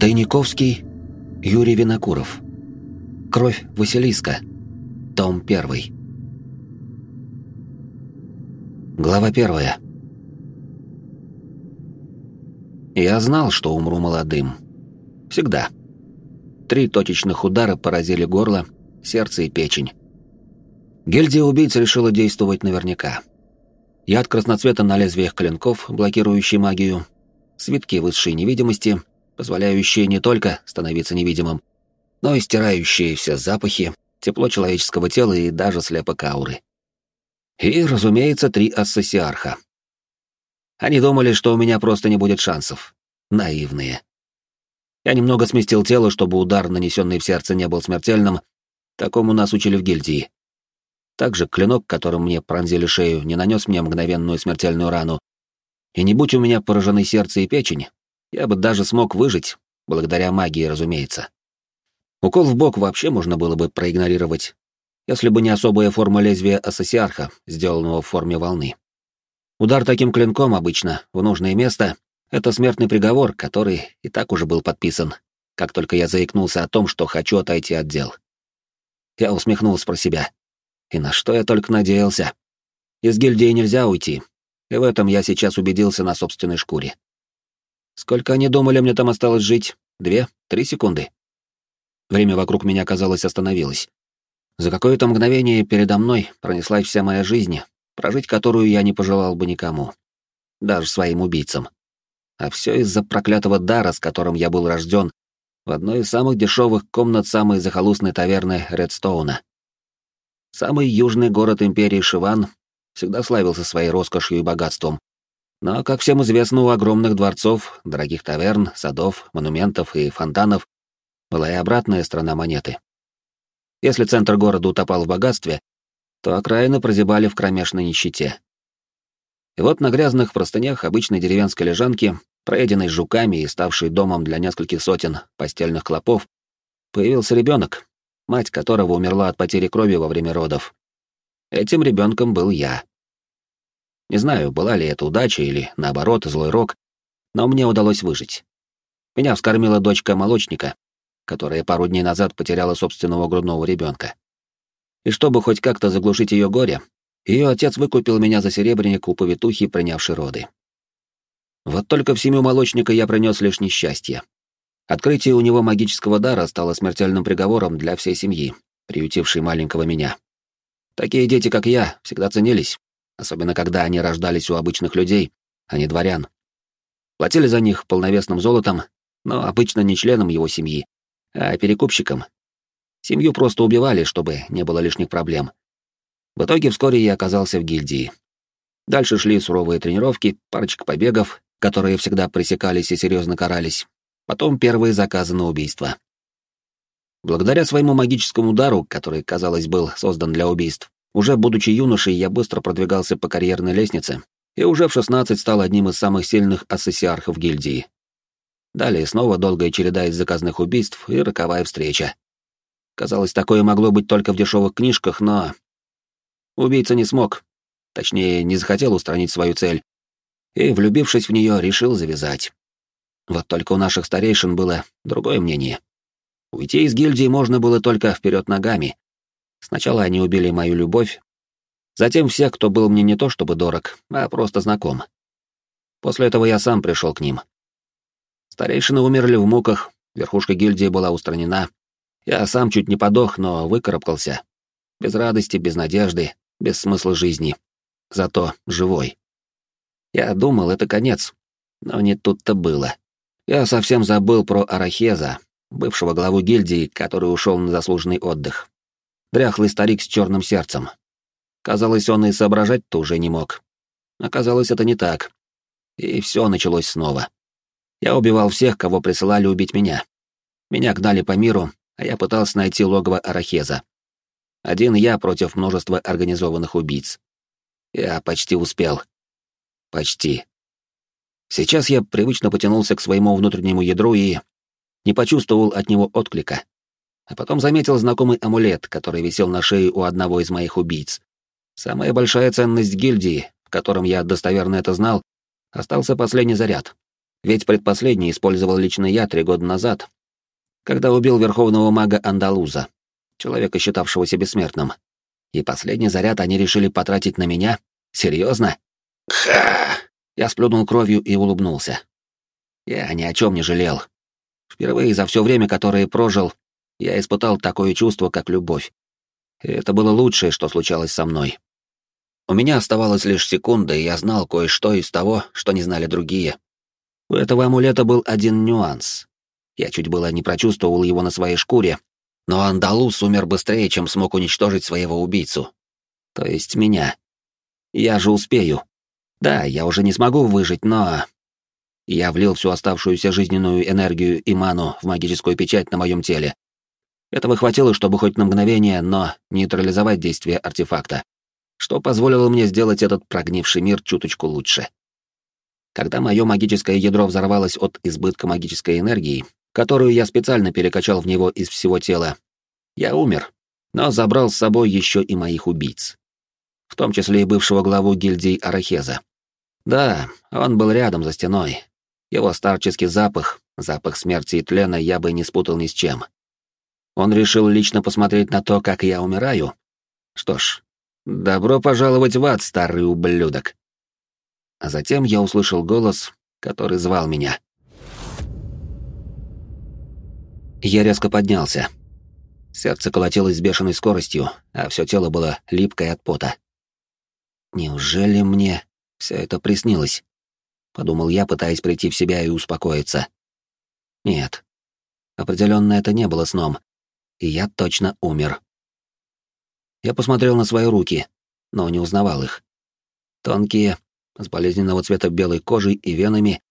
Тайниковский Юрий Винокуров. Кровь Василиска. Том 1. Глава 1. Я знал, что умру молодым. Всегда. Три точечных удара поразили горло, сердце и печень. Гильдия убийц решила действовать наверняка. Яд красноцвета на лезвиях клинков, блокирующий магию, свитки высшей невидимости, позволяющие не только становиться невидимым, но и стирающие все запахи, тепло человеческого тела и даже слепок ауры. И, разумеется, три ассосиарха. Они думали, что у меня просто не будет шансов. Наивные. Я немного сместил тело, чтобы удар, нанесенный в сердце, не был смертельным. Такому нас учили в гильдии. Также клинок, которым мне пронзили шею, не нанес мне мгновенную смертельную рану. И не будь у меня поражены сердце и печень, я бы даже смог выжить, благодаря магии, разумеется. Укол в бок вообще можно было бы проигнорировать, если бы не особая форма лезвия ассосиарха, сделанного в форме волны. Удар таким клинком обычно в нужное место — это смертный приговор, который и так уже был подписан, как только я заикнулся о том, что хочу отойти от дел. Я усмехнулся про себя. И на что я только надеялся. Из гильдии нельзя уйти, и в этом я сейчас убедился на собственной шкуре. Сколько они думали, мне там осталось жить? Две? Три секунды? Время вокруг меня, казалось, остановилось. За какое-то мгновение передо мной пронеслась вся моя жизнь, прожить которую я не пожелал бы никому. Даже своим убийцам. А все из-за проклятого дара, с которым я был рожден в одной из самых дешевых комнат самой захолустной таверны Редстоуна. Самый южный город империи Шиван всегда славился своей роскошью и богатством. Но, как всем известно, у огромных дворцов, дорогих таверн, садов, монументов и фонтанов была и обратная сторона монеты. Если центр города утопал в богатстве, то окраины прозябали в кромешной нищете. И вот на грязных простынях обычной деревенской лежанки, проеденной жуками и ставшей домом для нескольких сотен постельных клопов, появился ребенок, мать которого умерла от потери крови во время родов. Этим ребенком был я. Не знаю, была ли это удача или, наоборот, злой рок, но мне удалось выжить. Меня вскормила дочка молочника, которая пару дней назад потеряла собственного грудного ребенка. И чтобы хоть как-то заглушить ее горе, ее отец выкупил меня за серебряник у повитухи, принявшей роды. Вот только в семью молочника я принес лишь несчастье. Открытие у него магического дара стало смертельным приговором для всей семьи, приютившей маленького меня. Такие дети, как я, всегда ценились, особенно когда они рождались у обычных людей, а не дворян. Платили за них полновесным золотом, но обычно не членам его семьи, а перекупщикам. Семью просто убивали, чтобы не было лишних проблем. В итоге вскоре я оказался в гильдии. Дальше шли суровые тренировки, парочка побегов, которые всегда пресекались и серьезно карались, потом первые заказы на убийство. Благодаря своему магическому удару, который, казалось, был создан для убийств, уже будучи юношей, я быстро продвигался по карьерной лестнице и уже в 16 стал одним из самых сильных ассоциархов гильдии. Далее снова долгая череда из заказных убийств и роковая встреча. Казалось, такое могло быть только в дешевых книжках, но... Убийца не смог, точнее, не захотел устранить свою цель, и, влюбившись в нее, решил завязать. Вот только у наших старейшин было другое мнение. Уйти из гильдии можно было только вперед ногами. Сначала они убили мою любовь, затем всех, кто был мне не то чтобы дорог, а просто знаком. После этого я сам пришел к ним. Старейшины умерли в муках, верхушка гильдии была устранена. Я сам чуть не подох, но выкарабкался. Без радости, без надежды, без смысла жизни. Зато живой. Я думал, это конец, но не тут-то было. Я совсем забыл про Арахеза, бывшего главу гильдии, который ушел на заслуженный отдых. Дряхлый старик с черным сердцем. Казалось, он и соображать-то уже не мог. Оказалось, это не так. И все началось снова. Я убивал всех, кого присылали убить меня. Меня гнали по миру, а я пытался найти логово Арахеза. Один я против множества организованных убийц. Я почти успел. Почти. Сейчас я привычно потянулся к своему внутреннему ядру и не почувствовал от него отклика. А потом заметил знакомый амулет, который висел на шее у одного из моих убийц. Самая большая ценность гильдии, в котором я достоверно это знал, остался последний заряд. Ведь предпоследний использовал лично я три года назад, когда убил верховного мага Андалуза, человека, считавшегося бессмертным. И последний заряд они решили потратить на меня? Серьезно? Ха! Я сплюнул кровью и улыбнулся. Я ни о чем не жалел. Впервые за все время, которое прожил, я испытал такое чувство, как любовь. И это было лучшее, что случалось со мной. У меня оставалась лишь секунда, и я знал кое-что из того, что не знали другие. У этого амулета был один нюанс. Я чуть было не прочувствовал его на своей шкуре, но Андалус умер быстрее, чем смог уничтожить своего убийцу. То есть меня. Я же успею. Да, я уже не смогу выжить, но... Я влил всю оставшуюся жизненную энергию и ману в магическую печать на моем теле. Этого хватило, чтобы хоть на мгновение, но нейтрализовать действие артефакта, что позволило мне сделать этот прогнивший мир чуточку лучше. Когда мое магическое ядро взорвалось от избытка магической энергии, которую я специально перекачал в него из всего тела. Я умер, но забрал с собой еще и моих убийц. В том числе и бывшего главу гильдии Арахеза. Да, он был рядом за стеной. Его старческий запах, запах смерти и тлена я бы не спутал ни с чем. Он решил лично посмотреть на то, как я умираю. Что ж, добро пожаловать в ад, старый ублюдок. А затем я услышал голос, который звал меня. Я резко поднялся. Сердце колотилось с бешеной скоростью, а все тело было липкое от пота. «Неужели мне все это приснилось?» — подумал я, пытаясь прийти в себя и успокоиться. «Нет, определенно это не было сном, и я точно умер». Я посмотрел на свои руки, но не узнавал их. Тонкие, с болезненного цвета белой кожей и венами,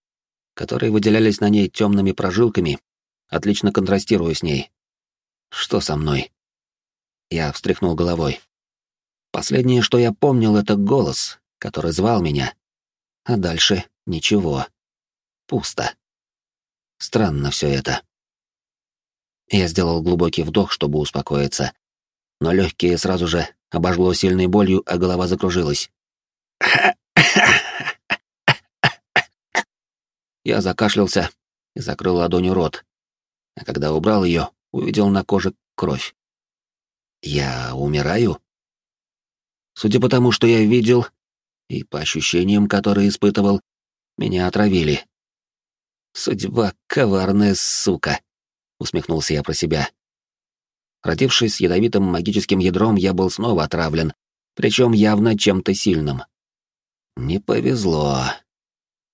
которые выделялись на ней темными прожилками, отлично контрастируя с ней. Что со мной? Я встряхнул головой. Последнее, что я помнил, это голос, который звал меня. А дальше ничего. Пусто. Странно все это. Я сделал глубокий вдох, чтобы успокоиться. Но легкие сразу же обожгло сильной болью, а голова закружилась. Я закашлялся и закрыл ладонью рот, а когда убрал ее, увидел на коже кровь. Я умираю? Судя по тому, что я видел, и по ощущениям, которые испытывал, меня отравили. Судьба — коварная сука, — усмехнулся я про себя. Родившись ядовитым магическим ядром, я был снова отравлен, причем явно чем-то сильным. Не повезло.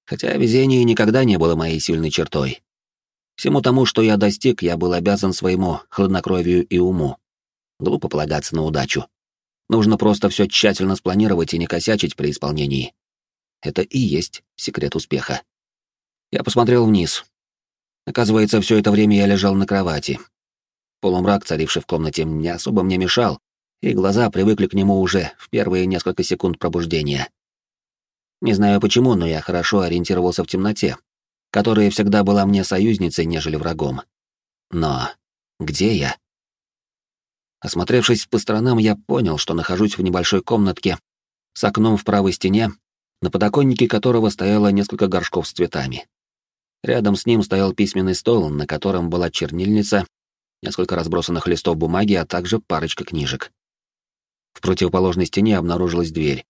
Хотя везение никогда не было моей сильной чертой. Всему тому, что я достиг, я был обязан своему хладнокровию и уму. Глупо полагаться на удачу. Нужно просто все тщательно спланировать и не косячить при исполнении. Это и есть секрет успеха. Я посмотрел вниз. Оказывается, все это время я лежал на кровати. Полумрак, царивший в комнате, не особо мне мешал, и глаза привыкли к нему уже в первые несколько секунд пробуждения. Не знаю почему, но я хорошо ориентировался в темноте, которая всегда была мне союзницей, нежели врагом. Но где я? Осмотревшись по сторонам, я понял, что нахожусь в небольшой комнатке с окном в правой стене, на подоконнике которого стояло несколько горшков с цветами. Рядом с ним стоял письменный стол, на котором была чернильница, несколько разбросанных листов бумаги, а также парочка книжек. В противоположной стене обнаружилась дверь.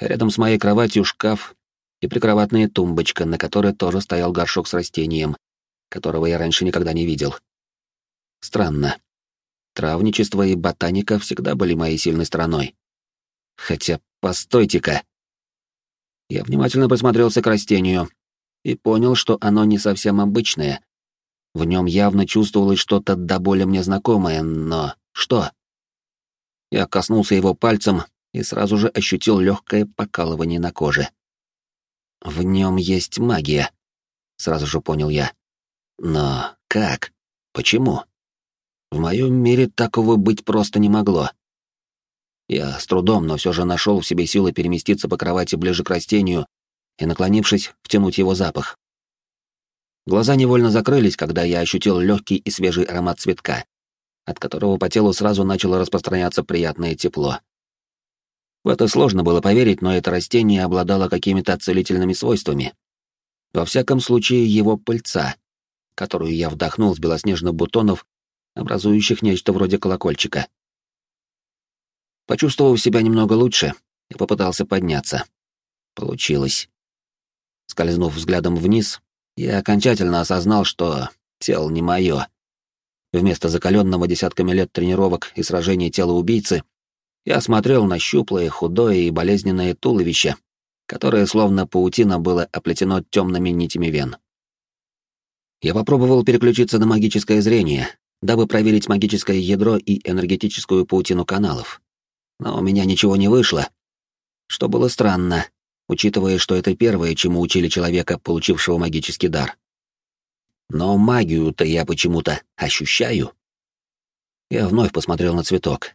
Рядом с моей кроватью шкаф и прикроватная тумбочка, на которой тоже стоял горшок с растением, которого я раньше никогда не видел. Странно. Травничество и ботаника всегда были моей сильной стороной. Хотя, постойте-ка. Я внимательно присмотрелся к растению и понял, что оно не совсем обычное. В нем явно чувствовалось что-то до боли мне знакомое, но что? Я коснулся его пальцем и сразу же ощутил легкое покалывание на коже. В нем есть магия, сразу же понял я. Но как? Почему? В моем мире такого быть просто не могло. Я с трудом, но все же нашел в себе силы переместиться по кровати ближе к растению и, наклонившись, втянуть его запах. Глаза невольно закрылись, когда я ощутил легкий и свежий аромат цветка, от которого по телу сразу начало распространяться приятное тепло. В это сложно было поверить, но это растение обладало какими-то целительными свойствами. Во всяком случае, его пыльца, которую я вдохнул с белоснежных бутонов, образующих нечто вроде колокольчика. Почувствовав себя немного лучше, я попытался подняться. Получилось. Скользнув взглядом вниз, я окончательно осознал, что тело не мое. Вместо закаленного десятками лет тренировок и сражений тела убийцы, я смотрел на щуплое, худое и болезненное туловище, которое словно паутина было оплетено темными нитями вен. Я попробовал переключиться на магическое зрение, дабы проверить магическое ядро и энергетическую паутину каналов. Но у меня ничего не вышло, что было странно, учитывая, что это первое, чему учили человека, получившего магический дар. Но магию-то я почему-то ощущаю. Я вновь посмотрел на цветок.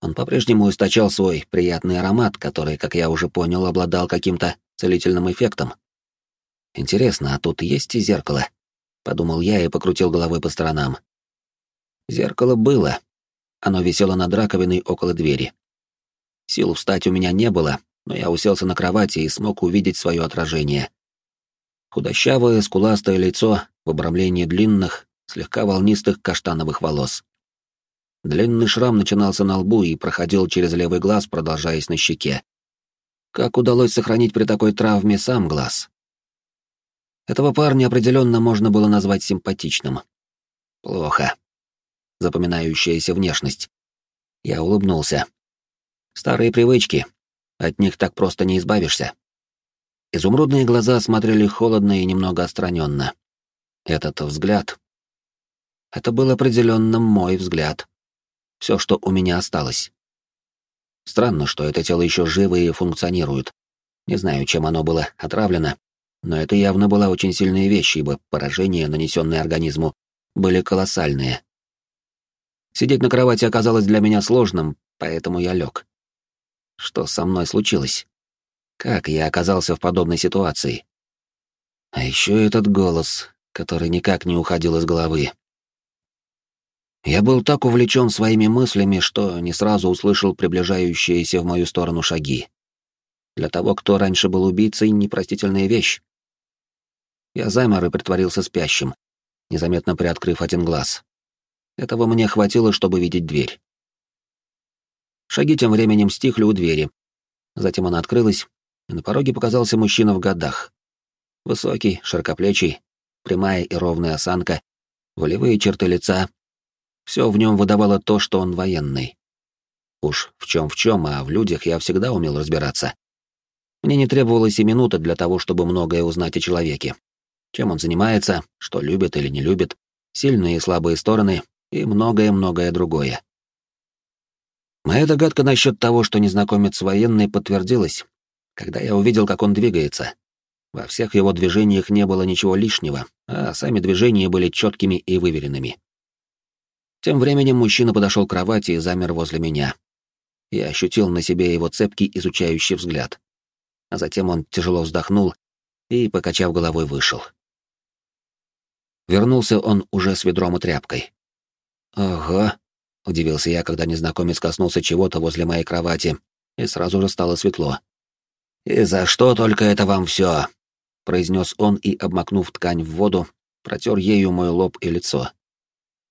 Он по-прежнему источал свой приятный аромат, который, как я уже понял, обладал каким-то целительным эффектом. Интересно, а тут есть и зеркало? Подумал я и покрутил головой по сторонам. Зеркало было. Оно висело над раковиной около двери. Сил встать у меня не было, но я уселся на кровати и смог увидеть свое отражение. Худощавое, скуластое лицо в обрамлении длинных, слегка волнистых каштановых волос. Длинный шрам начинался на лбу и проходил через левый глаз, продолжаясь на щеке. Как удалось сохранить при такой травме сам глаз? Этого парня определенно можно было назвать симпатичным. Плохо. Запоминающаяся внешность. Я улыбнулся. Старые привычки. От них так просто не избавишься. Изумрудные глаза смотрели холодно и немного отстраненно. Этот взгляд... Это был определенно мой взгляд. Все, что у меня осталось. Странно, что это тело еще живо и функционирует. Не знаю, чем оно было отравлено, но это явно была очень сильная вещь, ибо поражения, нанесенные организму, были колоссальные. Сидеть на кровати оказалось для меня сложным, поэтому я лег. Что со мной случилось? Как я оказался в подобной ситуации? А еще этот голос, который никак не уходил из головы. Я был так увлечен своими мыслями, что не сразу услышал приближающиеся в мою сторону шаги. Для того, кто раньше был убийцей, непростительная вещь. Я замер и притворился спящим, незаметно приоткрыв один глаз. Этого мне хватило, чтобы видеть дверь. Шаги тем временем стихли у двери. Затем она открылась, и на пороге показался мужчина в годах. Высокий, широкоплечий, прямая и ровная осанка, волевые черты лица. Все в нем выдавало то, что он военный. Уж в чем в чем, а в людях я всегда умел разбираться. Мне не требовалось и минуты для того, чтобы многое узнать о человеке. Чем он занимается, что любит или не любит, сильные и слабые стороны и многое-многое другое. Моя догадка насчет того, что незнакомец военный, подтвердилась, когда я увидел, как он двигается. Во всех его движениях не было ничего лишнего, а сами движения были четкими и выверенными. Тем временем мужчина подошел к кровати и замер возле меня. Я ощутил на себе его цепкий изучающий взгляд. А затем он тяжело вздохнул и, покачав головой, вышел. Вернулся он уже с ведром и тряпкой. «Ого, — удивился я, когда незнакомец коснулся чего-то возле моей кровати, и сразу же стало светло. «И за что только это вам все?» — произнес он и, обмакнув ткань в воду, протер ею мой лоб и лицо.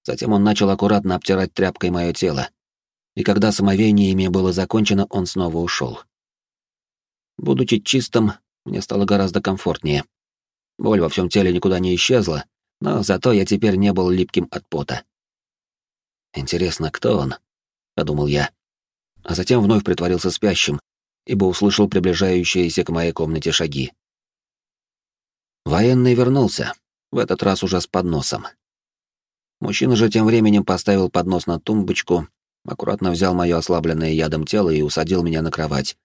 Затем он начал аккуратно обтирать тряпкой мое тело, и когда самовениями было закончено, он снова ушел. Будучи чистым, мне стало гораздо комфортнее. Боль во всем теле никуда не исчезла, но зато я теперь не был липким от пота. Интересно, кто он? Подумал я. А затем вновь притворился спящим, ибо услышал приближающиеся к моей комнате шаги. Военный вернулся, в этот раз уже с подносом. Мужчина же тем временем поставил поднос на тумбочку, аккуратно взял мое ослабленное ядом тело и усадил меня на кровать,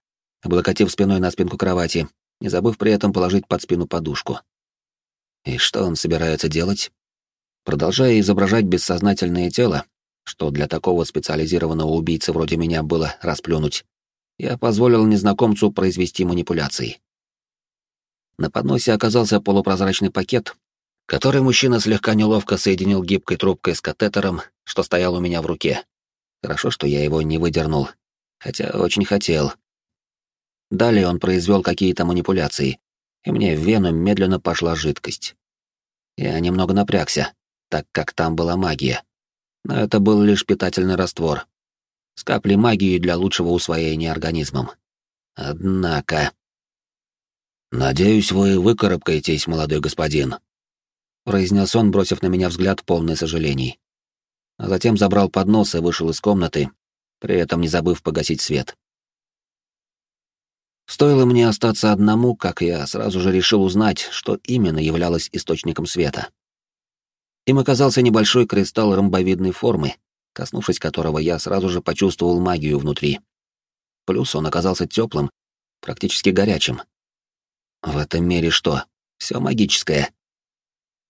облокотив спиной на спинку кровати, не забыв при этом положить под спину подушку. И что он собирается делать? Продолжая изображать бессознательное тело, что для такого специализированного убийцы вроде меня было расплюнуть, я позволил незнакомцу произвести манипуляции. На подносе оказался полупрозрачный пакет, который мужчина слегка неловко соединил гибкой трубкой с катетером, что стоял у меня в руке. Хорошо, что я его не выдернул, хотя очень хотел. Далее он произвел какие-то манипуляции, и мне в вену медленно пошла жидкость. Я немного напрягся, так как там была магия. Но это был лишь питательный раствор. С каплей магии для лучшего усвоения организмом. Однако... «Надеюсь, вы выкарабкаетесь, молодой господин», — произнес он, бросив на меня взгляд полный сожалений. А затем забрал поднос и вышел из комнаты, при этом не забыв погасить свет. Стоило мне остаться одному, как я сразу же решил узнать, что именно являлось источником света. Им оказался небольшой кристалл ромбовидной формы, коснувшись которого я сразу же почувствовал магию внутри. Плюс он оказался теплым, практически горячим. В этом мире что? Все магическое.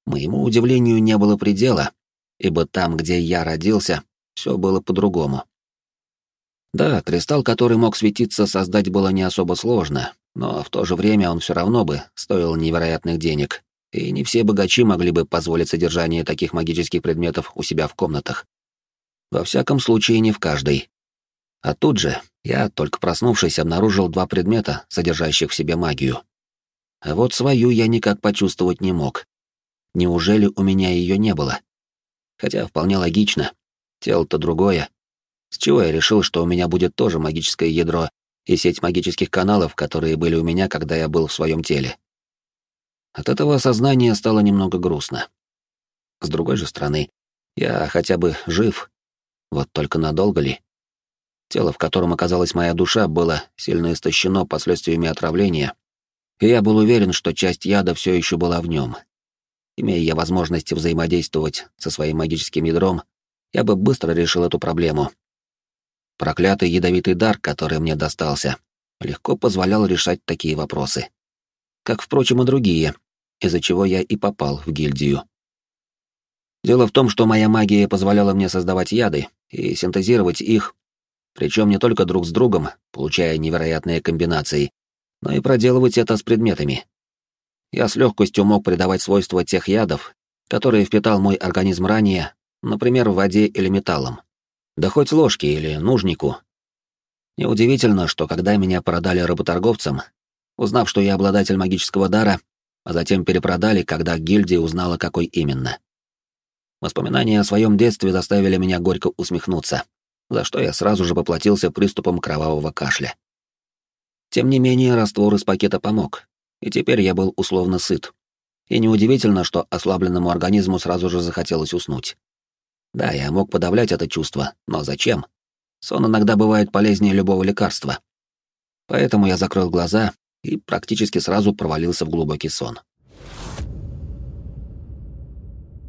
Моему удивлению не было предела, ибо там, где я родился, все было по-другому. Да, кристалл, который мог светиться, создать было не особо сложно, но в то же время он все равно бы стоил невероятных денег, и не все богачи могли бы позволить содержание таких магических предметов у себя в комнатах. Во всяком случае, не в каждой. А тут же я, только проснувшись, обнаружил два предмета, содержащих в себе магию. А вот свою я никак почувствовать не мог. Неужели у меня ее не было? Хотя вполне логично. Тело-то другое, с чего я решил, что у меня будет тоже магическое ядро и сеть магических каналов, которые были у меня, когда я был в своем теле. От этого осознания стало немного грустно. С другой же стороны, я хотя бы жив. Вот только надолго ли? Тело, в котором оказалась моя душа, было сильно истощено последствиями отравления, и я был уверен, что часть яда все еще была в нем. Имея я возможность взаимодействовать со своим магическим ядром, я бы быстро решил эту проблему Проклятый ядовитый дар, который мне достался, легко позволял решать такие вопросы. Как, впрочем, и другие, из-за чего я и попал в гильдию. Дело в том, что моя магия позволяла мне создавать яды и синтезировать их, причем не только друг с другом, получая невероятные комбинации, но и проделывать это с предметами. Я с легкостью мог придавать свойства тех ядов, которые впитал мой организм ранее, например, в воде или металлом. Да хоть ложки или нужнику. Неудивительно, что когда меня продали работорговцам, узнав, что я обладатель магического дара, а затем перепродали, когда гильдия узнала, какой именно. Воспоминания о своем детстве заставили меня горько усмехнуться, за что я сразу же поплатился приступом кровавого кашля. Тем не менее, раствор из пакета помог, и теперь я был условно сыт. И неудивительно, что ослабленному организму сразу же захотелось уснуть. Да, я мог подавлять это чувство, но зачем? Сон иногда бывает полезнее любого лекарства. Поэтому я закрыл глаза и практически сразу провалился в глубокий сон.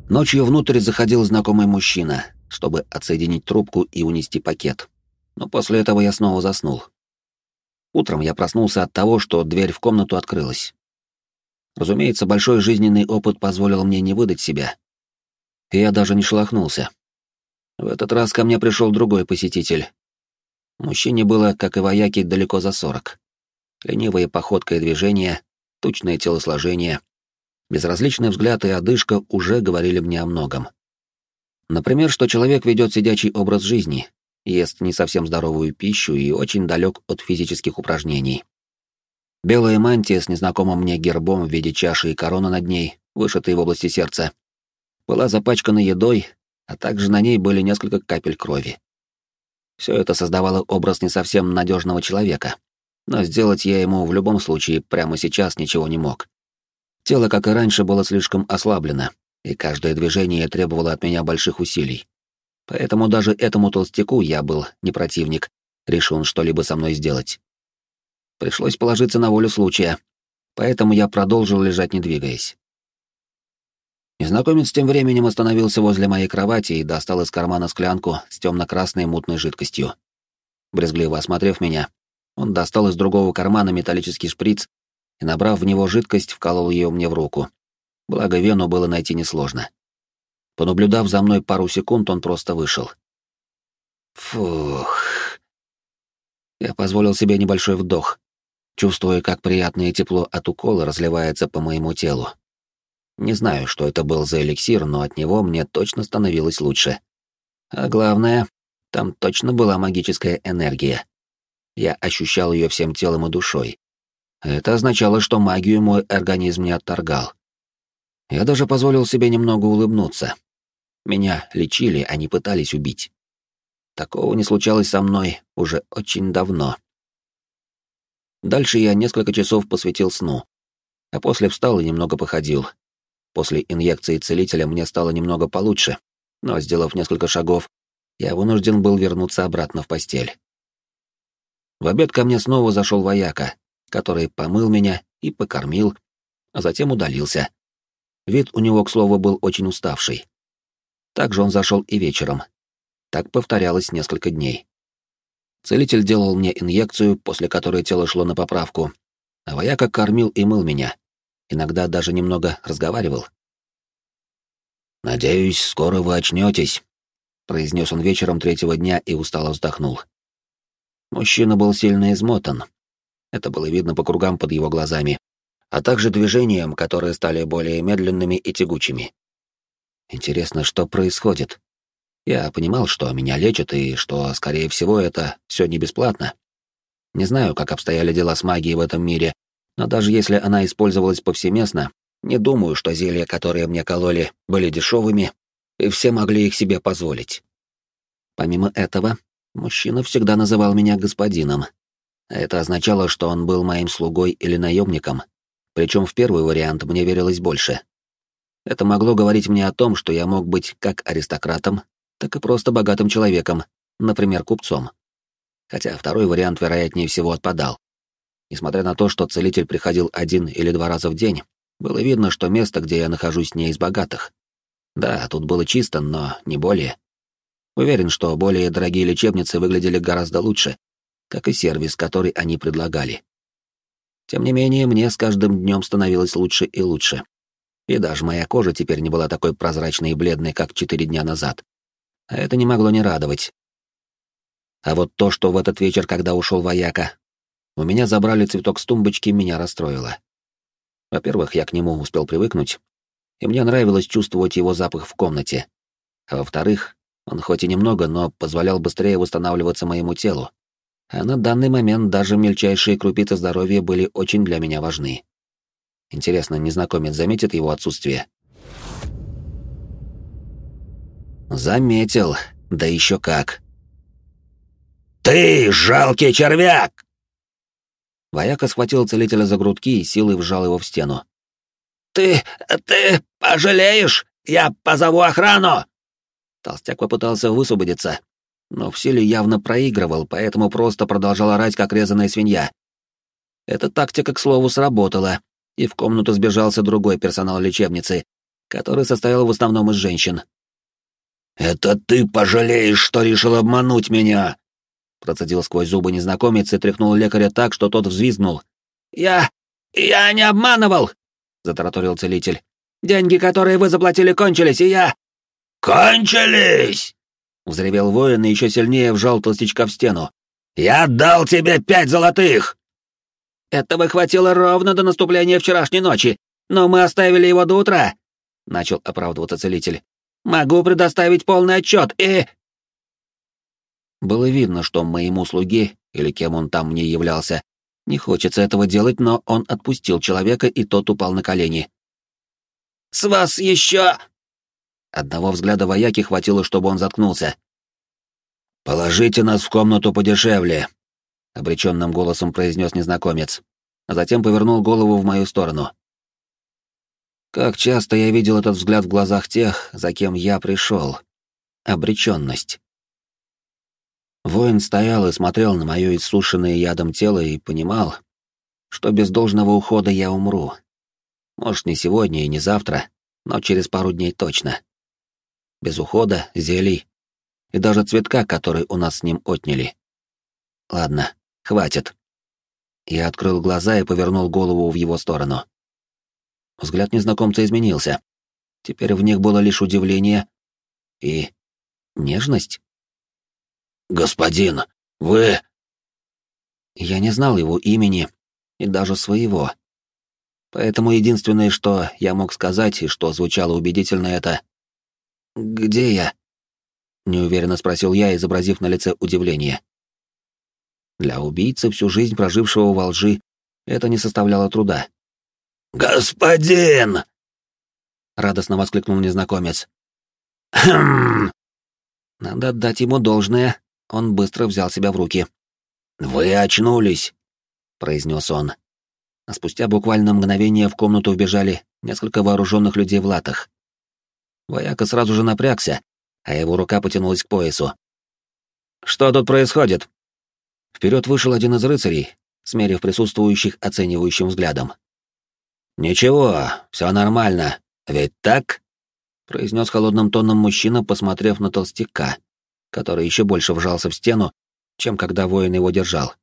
Ночью внутрь заходил знакомый мужчина, чтобы отсоединить трубку и унести пакет. Но после этого я снова заснул. Утром я проснулся от того, что дверь в комнату открылась. Разумеется, большой жизненный опыт позволил мне не выдать себя, и я даже не шелохнулся. В этот раз ко мне пришел другой посетитель. Мужчине было, как и вояке, далеко за сорок. Ленивая походка и движения, тучное телосложение, безразличный взгляд и одышка уже говорили мне о многом. Например, что человек ведет сидячий образ жизни, ест не совсем здоровую пищу и очень далек от физических упражнений. Белая мантия с незнакомым мне гербом в виде чаши и корона над ней, вышитой в области сердца, была запачкана едой, а также на ней были несколько капель крови. Все это создавало образ не совсем надежного человека, но сделать я ему в любом случае прямо сейчас ничего не мог. Тело, как и раньше, было слишком ослаблено, и каждое движение требовало от меня больших усилий. Поэтому даже этому толстяку я был не противник, решил что-либо со мной сделать. Пришлось положиться на волю случая, поэтому я продолжил лежать, не двигаясь. Незнакомец тем временем остановился возле моей кровати и достал из кармана склянку с темно-красной мутной жидкостью. Брезгливо осмотрев меня, он достал из другого кармана металлический шприц и, набрав в него жидкость, вколол ее мне в руку. Благо, вену было найти несложно. Понаблюдав за мной пару секунд, он просто вышел. Фух. Я позволил себе небольшой вдох, чувствуя, как приятное тепло от укола разливается по моему телу. Не знаю, что это был за эликсир, но от него мне точно становилось лучше. А главное, там точно была магическая энергия. Я ощущал ее всем телом и душой. Это означало, что магию мой организм не отторгал. Я даже позволил себе немного улыбнуться. Меня лечили, а не пытались убить. Такого не случалось со мной уже очень давно. Дальше я несколько часов посвятил сну, а после встал и немного походил. После инъекции целителя мне стало немного получше, но, сделав несколько шагов, я вынужден был вернуться обратно в постель. В обед ко мне снова зашел вояка, который помыл меня и покормил, а затем удалился. Вид у него, к слову, был очень уставший. Также он зашел и вечером. Так повторялось несколько дней. Целитель делал мне инъекцию, после которой тело шло на поправку, а вояка кормил и мыл меня. Иногда даже немного разговаривал. «Надеюсь, скоро вы очнетесь», — произнес он вечером третьего дня и устало вздохнул. Мужчина был сильно измотан. Это было видно по кругам под его глазами, а также движениям, которые стали более медленными и тягучими. Интересно, что происходит? Я понимал, что меня лечат и что, скорее всего, это все не бесплатно. Не знаю, как обстояли дела с магией в этом мире, но даже если она использовалась повсеместно, не думаю, что зелья, которые мне кололи, были дешевыми, и все могли их себе позволить. Помимо этого, мужчина всегда называл меня господином. Это означало, что он был моим слугой или наемником, причем в первый вариант мне верилось больше. Это могло говорить мне о том, что я мог быть как аристократом, так и просто богатым человеком, например, купцом. Хотя второй вариант, вероятнее всего, отпадал. Несмотря на то, что целитель приходил один или два раза в день, было видно, что место, где я нахожусь, не из богатых. Да, тут было чисто, но не более. Уверен, что более дорогие лечебницы выглядели гораздо лучше, как и сервис, который они предлагали. Тем не менее, мне с каждым днем становилось лучше и лучше. И даже моя кожа теперь не была такой прозрачной и бледной, как четыре дня назад. А это не могло не радовать. А вот то, что в этот вечер, когда ушел вояка, у меня забрали цветок с тумбочки, меня расстроило. Во-первых, я к нему успел привыкнуть, и мне нравилось чувствовать его запах в комнате. А во-вторых, он хоть и немного, но позволял быстрее восстанавливаться моему телу, а на данный момент даже мельчайшие крупицы здоровья были очень для меня важны. Интересно, незнакомец заметит его отсутствие? Заметил, да еще как. «Ты, жалкий червяк!» Вояка схватил целителя за грудки и силой вжал его в стену. «Ты... ты пожалеешь? Я позову охрану!» Толстяк попытался высвободиться, но в силе явно проигрывал, поэтому просто продолжал орать, как резаная свинья. Эта тактика, к слову, сработала, и в комнату сбежался другой персонал лечебницы, который состоял в основном из женщин. «Это ты пожалеешь, что решил обмануть меня!» Процедил сквозь зубы незнакомец и тряхнул лекаря так, что тот взвизгнул. «Я... я не обманывал!» — затараторил целитель. «Деньги, которые вы заплатили, кончились, и я...» «Кончились!» Взревел воин и еще сильнее вжал толстячка в стену. «Я дал тебе пять золотых!» «Этого хватило ровно до наступления вчерашней ночи, но мы оставили его до утра», — начал оправдываться целитель. «Могу предоставить полный отчет и...» Было видно, что моему слуге, или кем он там мне являлся, не хочется этого делать, но он отпустил человека, и тот упал на колени. «С вас еще...» Одного взгляда вояки хватило, чтобы он заткнулся. «Положите нас в комнату подешевле», — обреченным голосом произнес незнакомец, а затем повернул голову в мою сторону. Как часто я видел этот взгляд в глазах тех, за кем я пришел. Обреченность. Воин стоял и смотрел на мое иссушенное ядом тело и понимал, что без должного ухода я умру. Может, не сегодня и не завтра, но через пару дней точно. Без ухода, зелий и даже цветка, который у нас с ним отняли. Ладно, хватит. Я открыл глаза и повернул голову в его сторону. Взгляд незнакомца изменился. Теперь в них было лишь удивление и нежность. «Господин, вы...» Я не знал его имени и даже своего. Поэтому единственное, что я мог сказать и что звучало убедительно, это «Где я?» — неуверенно спросил я, изобразив на лице удивление. Для убийцы, всю жизнь прожившего во лжи, Это не составляло труда. «Господин!» — радостно воскликнул незнакомец. «Хм!» Надо отдать ему должное, он быстро взял себя в руки. «Вы очнулись!» — произнес он. А спустя буквально мгновение в комнату вбежали несколько вооруженных людей в латах. Вояка сразу же напрягся, а его рука потянулась к поясу. «Что тут происходит?» Вперед вышел один из рыцарей, смерив присутствующих оценивающим взглядом. «Ничего, все нормально, ведь так?» произнес холодным тоном мужчина, посмотрев на толстяка, который еще больше вжался в стену, чем когда воин его держал.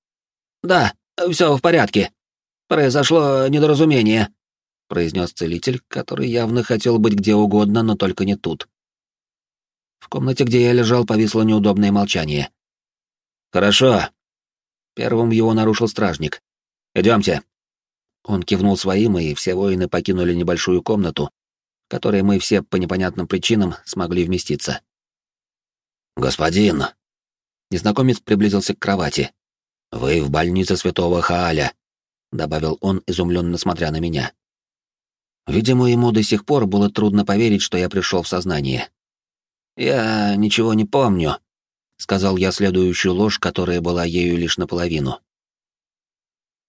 «Да, все в порядке. Произошло недоразумение», — произнес целитель, который явно хотел быть где угодно, но только не тут. В комнате, где я лежал, повисло неудобное молчание. «Хорошо». Первым его нарушил стражник. «Идемте». Он кивнул своим, и все воины покинули небольшую комнату, в которой мы все по непонятным причинам смогли вместиться. «Господин!» Незнакомец приблизился к кровати. «Вы в больнице святого Хааля», — добавил он, изумленно смотря на меня. Видимо, ему до сих пор было трудно поверить, что я пришел в сознание. «Я ничего не помню», — сказал я следующую ложь, которая была ею лишь наполовину.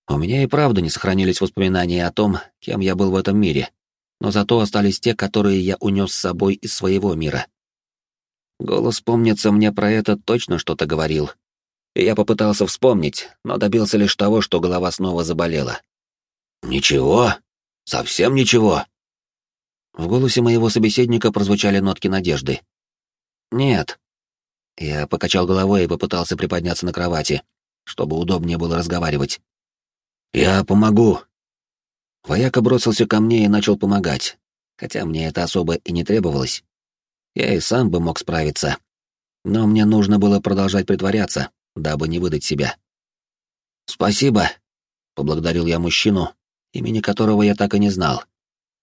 У меня и правда не сохранились воспоминания о том, кем я был в этом мире, но зато остались те, которые я унес с собой из своего мира. Голос, помнится, мне про это точно что-то говорил. И я попытался вспомнить, но добился лишь того, что голова снова заболела. «Ничего? Совсем ничего?» В голосе моего собеседника прозвучали нотки надежды. «Нет». Я покачал головой и попытался приподняться на кровати, чтобы удобнее было разговаривать. «Я помогу». Вояка бросился ко мне и начал помогать, хотя мне это особо и не требовалось. Я и сам бы мог справиться. Но мне нужно было продолжать притворяться, дабы не выдать себя. «Спасибо», — поблагодарил я мужчину, имени которого я так и не знал.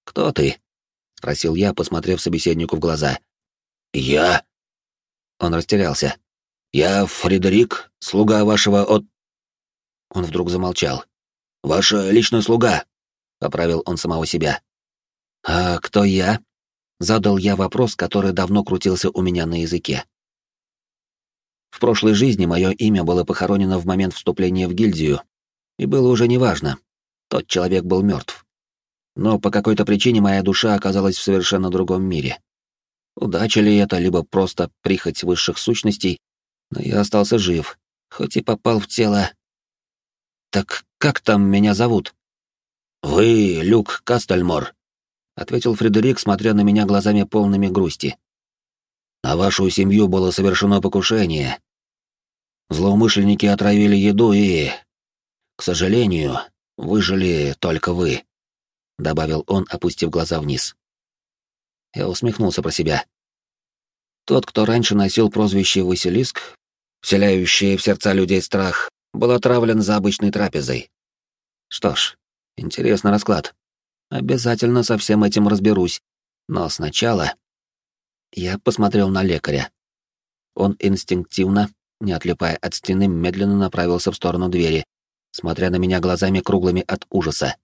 «Кто ты?» — спросил я, посмотрев собеседнику в глаза. «Я...» Он растерялся. «Я Фредерик, слуга вашего от...» Он вдруг замолчал. «Ваша личная слуга», — поправил он самого себя. «А кто я?» — задал я вопрос, который давно крутился у меня на языке. В прошлой жизни мое имя было похоронено в момент вступления в гильдию, и было уже неважно. Тот человек был мертв. Но по какой-то причине моя душа оказалась в совершенно другом мире. Удача ли это, либо просто прихоть высших сущностей, но я остался жив, хоть и попал в тело... Так как там меня зовут? «Вы Люк Кастельмор», — ответил Фредерик, смотря на меня глазами полными грусти. «На вашу семью было совершено покушение. Злоумышленники отравили еду и... К сожалению, выжили только вы», — добавил он, опустив глаза вниз. Я усмехнулся про себя. Тот, кто раньше носил прозвище Василиск, вселяющий в сердца людей страх, был отравлен за обычной трапезой. Что ж, интересный расклад. Обязательно со всем этим разберусь. Но сначала... Я посмотрел на лекаря. Он инстинктивно, не отлипая от стены, медленно направился в сторону двери, смотря на меня глазами круглыми от ужаса.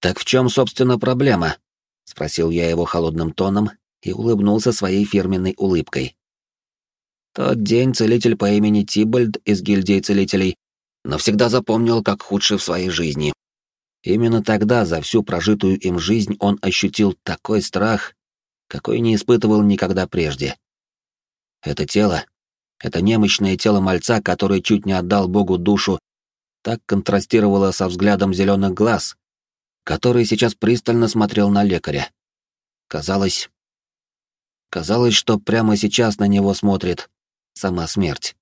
«Так в чем, собственно, проблема?» — спросил я его холодным тоном и улыбнулся своей фирменной улыбкой. Тот день целитель по имени Тибальд из гильдии целителей навсегда запомнил как худший в своей жизни. Именно тогда за всю прожитую им жизнь он ощутил такой страх, какой не испытывал никогда прежде. Это тело, это немощное тело мальца, который чуть не отдал Богу душу, так контрастировало со взглядом зеленых глаз, который сейчас пристально смотрел на лекаря. Казалось... Казалось, что прямо сейчас на него смотрит сама смерть.